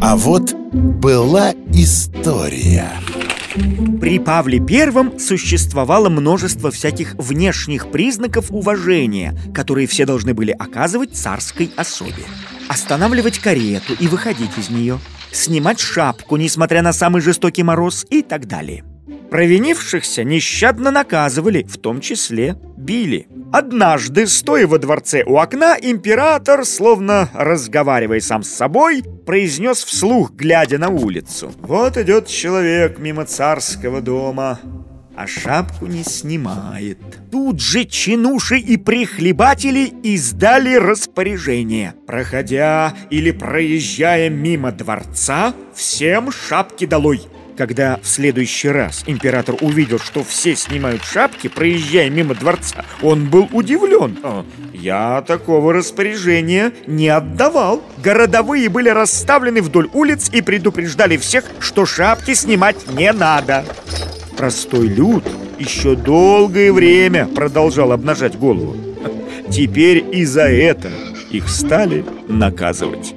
А вот была история. При Павле Первом существовало множество всяких внешних признаков уважения Которые все должны были оказывать царской особе. Останавливать карету и выходить из нее Снимать шапку, несмотря на самый жестокий мороз и так далее. Провинившихся нещадно наказывали, в том числе били. Однажды, стоя во дворце у окна, император, словно разговаривая сам с собой, произнес вслух, глядя на улицу. «Вот идет человек мимо царского дома, а шапку не снимает». Тут же чинуши и прихлебатели издали распоряжение. Проходя или проезжая мимо дворца, всем шапки долой – когда в следующий раз император увидел, что все снимают шапки, проезжая мимо дворца, он был удивлен. Я такого распоряжения не отдавал. Городовые были расставлены вдоль улиц и предупреждали всех, что шапки снимать не надо. Простой люд еще долгое время продолжал обнажать голову. Теперь и за это их стали наказывать.